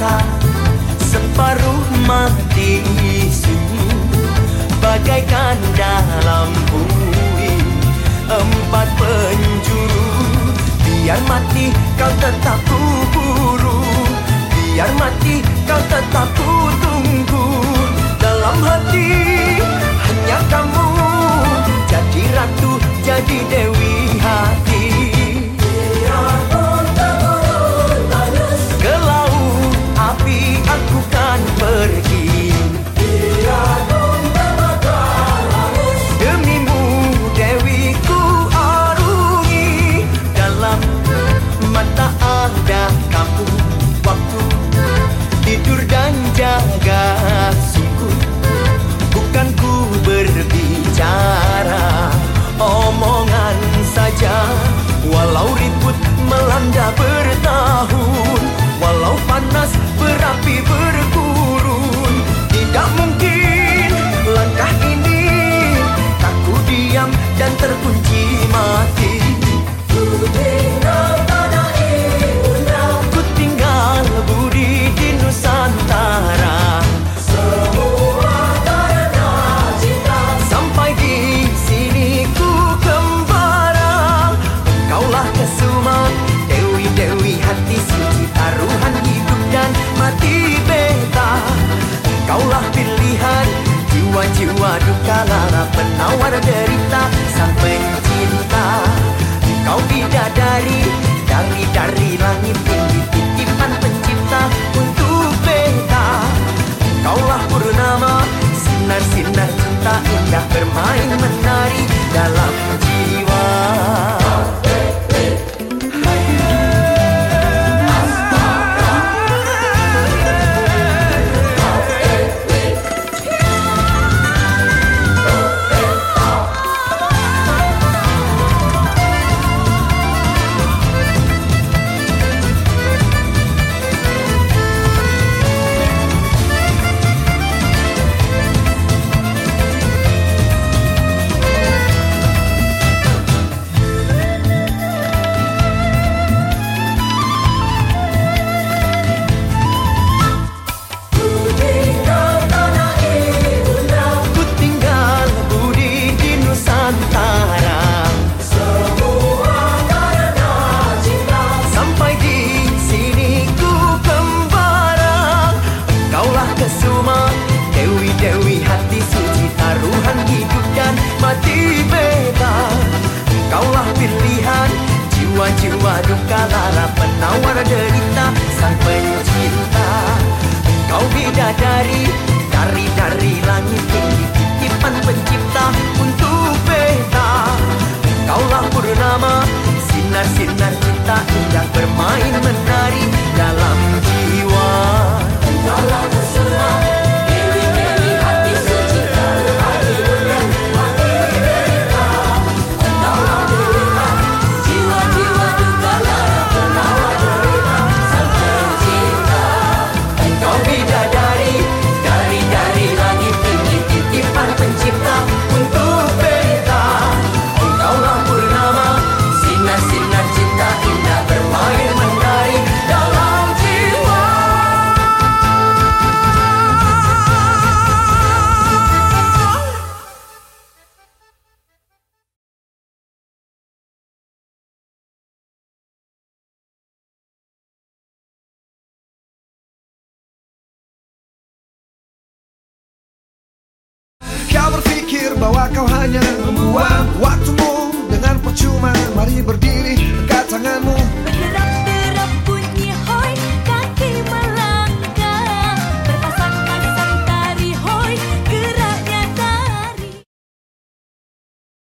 rasa separuh mati isu bagaikan dalam bumi. Empat penjuru biar mati kau tetap ku biar mati kau tetap ku Kaulah pilihan jiwa-jiwa duka lara penawar derita sang pencipta. kau bidadari dari dari langit tinggi titipan pencipta untuk beta kaulah purnama sinar sinar cinta indah bermain menari. berfikir bahwa kau hanya membuang waktumu dengan percuma. Mari berdiri, angkat tanganmu.